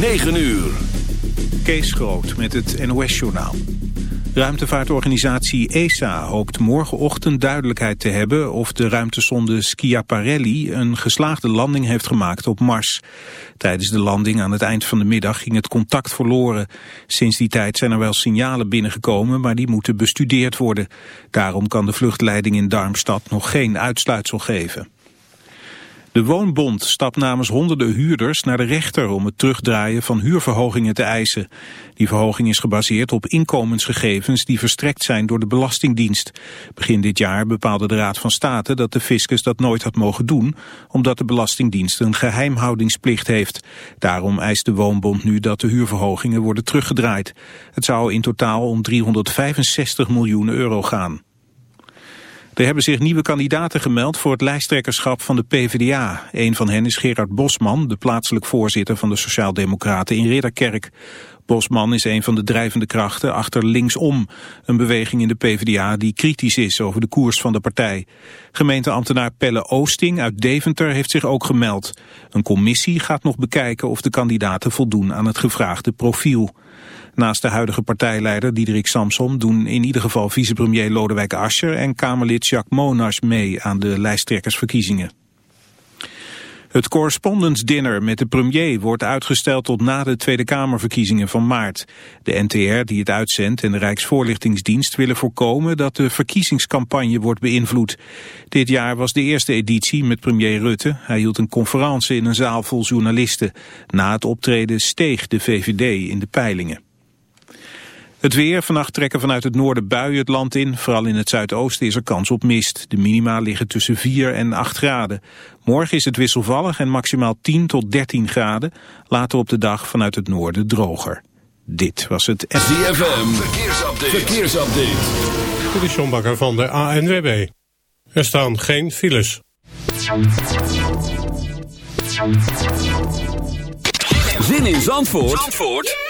9 uur. Kees Groot met het NOS-journaal. Ruimtevaartorganisatie ESA hoopt morgenochtend duidelijkheid te hebben of de ruimtesonde Schiaparelli een geslaagde landing heeft gemaakt op Mars. Tijdens de landing aan het eind van de middag ging het contact verloren. Sinds die tijd zijn er wel signalen binnengekomen, maar die moeten bestudeerd worden. Daarom kan de vluchtleiding in Darmstad nog geen uitsluitsel geven. De Woonbond stapt namens honderden huurders naar de rechter om het terugdraaien van huurverhogingen te eisen. Die verhoging is gebaseerd op inkomensgegevens die verstrekt zijn door de Belastingdienst. Begin dit jaar bepaalde de Raad van State dat de fiscus dat nooit had mogen doen, omdat de Belastingdienst een geheimhoudingsplicht heeft. Daarom eist de Woonbond nu dat de huurverhogingen worden teruggedraaid. Het zou in totaal om 365 miljoen euro gaan. Er hebben zich nieuwe kandidaten gemeld voor het lijsttrekkerschap van de PvdA. Een van hen is Gerard Bosman, de plaatselijk voorzitter van de Sociaaldemocraten in Ridderkerk. Bosman is een van de drijvende krachten achter Linksom, een beweging in de PvdA die kritisch is over de koers van de partij. Gemeenteambtenaar Pelle Oosting uit Deventer heeft zich ook gemeld. Een commissie gaat nog bekijken of de kandidaten voldoen aan het gevraagde profiel. Naast de huidige partijleider Diederik Samsom doen in ieder geval vicepremier Lodewijk Asscher en Kamerlid Jacques Monas mee aan de lijsttrekkersverkiezingen. Het correspondence dinner met de premier wordt uitgesteld tot na de Tweede Kamerverkiezingen van maart. De NTR die het uitzendt en de Rijksvoorlichtingsdienst willen voorkomen dat de verkiezingscampagne wordt beïnvloed. Dit jaar was de eerste editie met premier Rutte. Hij hield een conferentie in een zaal vol journalisten. Na het optreden steeg de VVD in de peilingen. Het weer, vannacht trekken vanuit het noorden buien het land in. Vooral in het zuidoosten is er kans op mist. De minima liggen tussen 4 en 8 graden. Morgen is het wisselvallig en maximaal 10 tot 13 graden. Later op de dag vanuit het noorden droger. Dit was het... ZFM, verkeersupdate. verkeersupdate. Dit is John Bakker van de ANWB. Er staan geen files. Zin in Zandvoort? Zandvoort?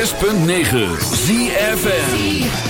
106.9 ZFN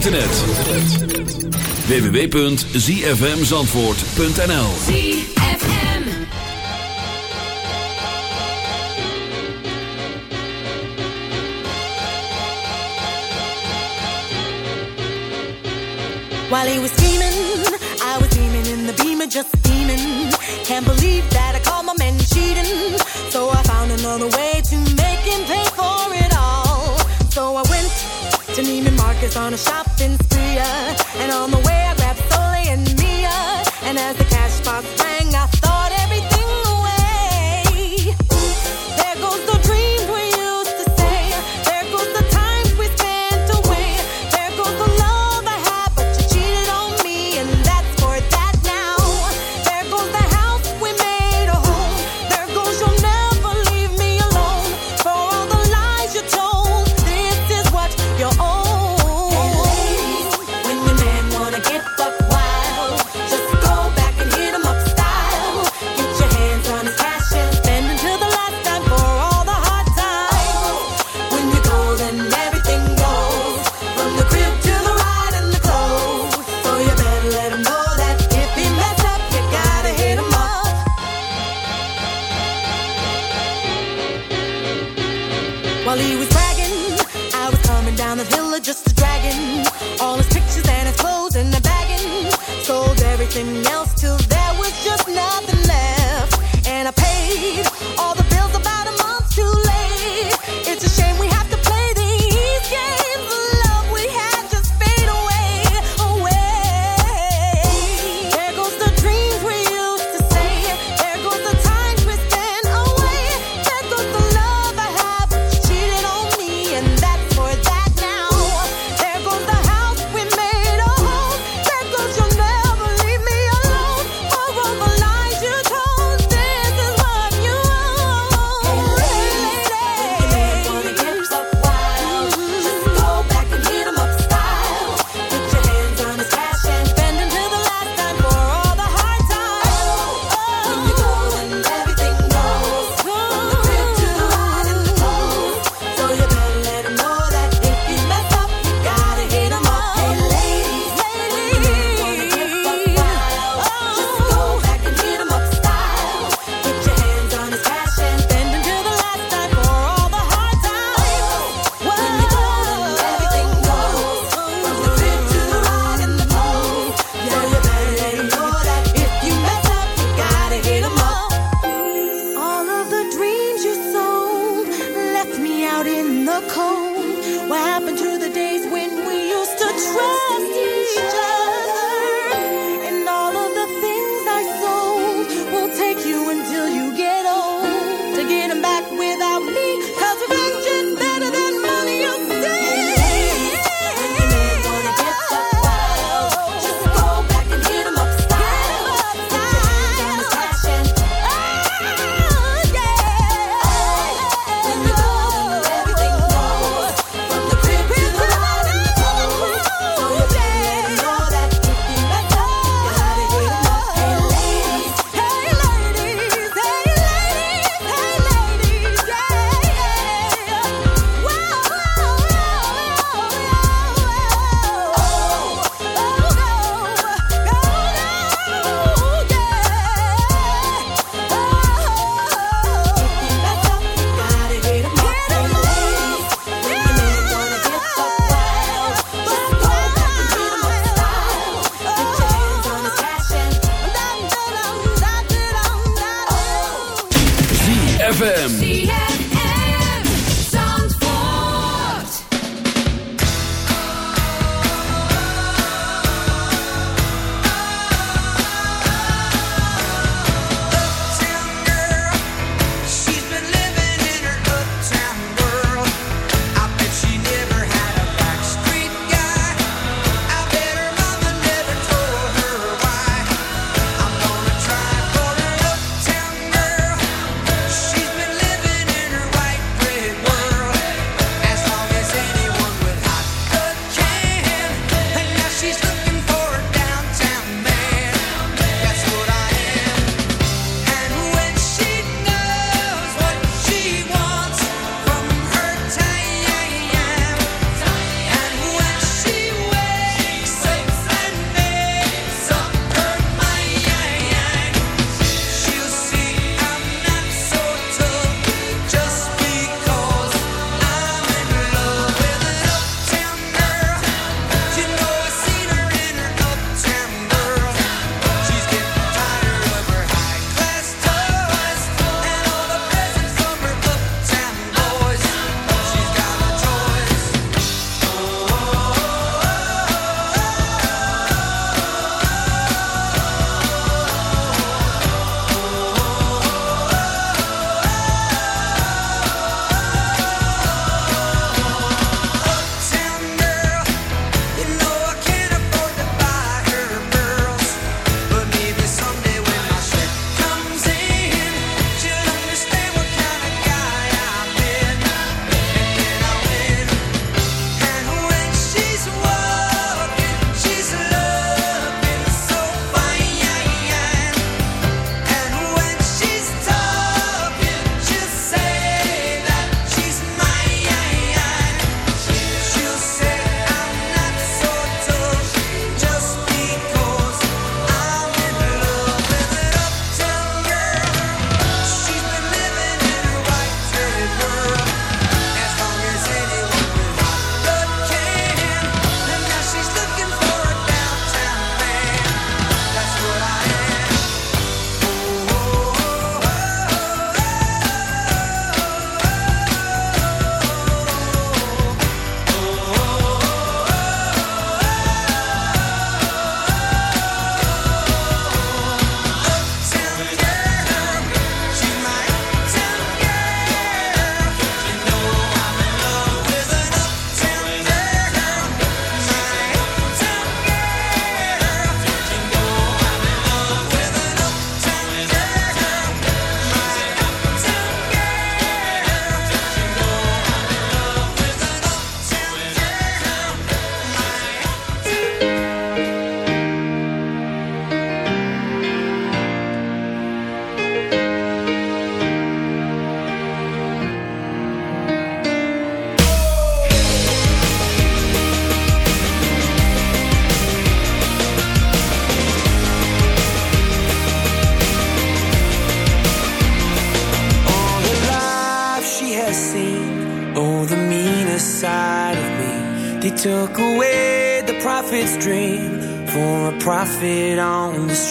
internet. www.zfmzandvoort.nl ZFM While he was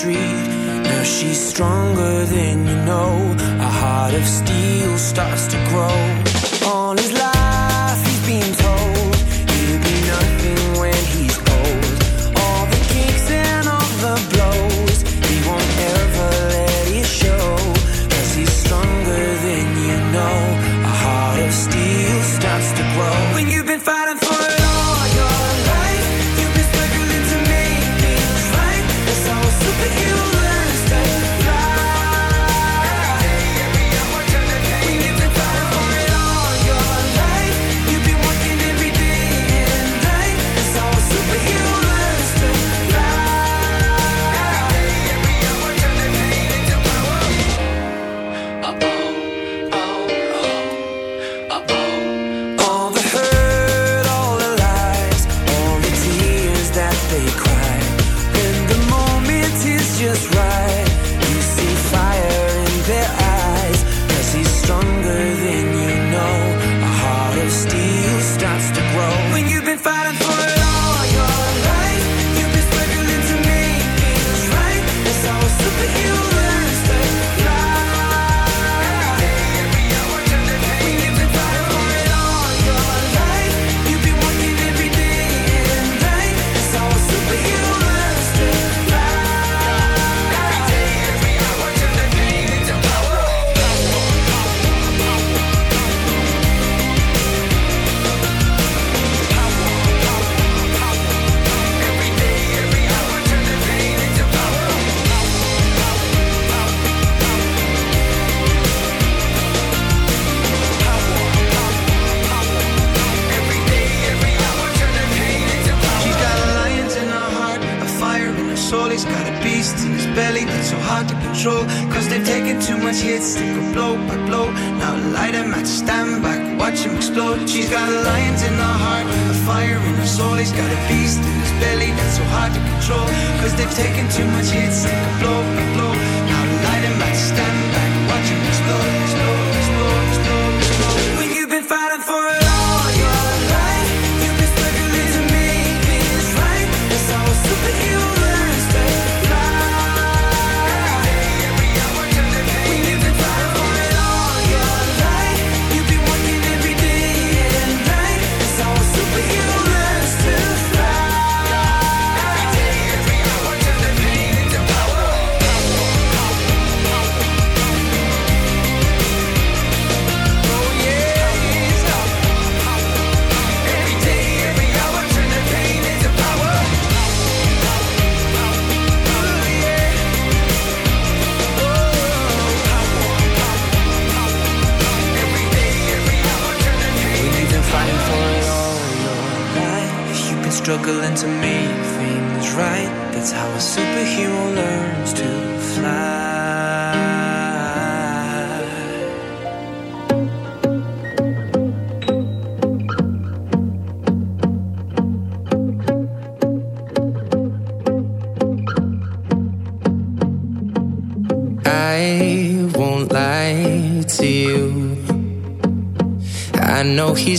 street. Now she's stronger than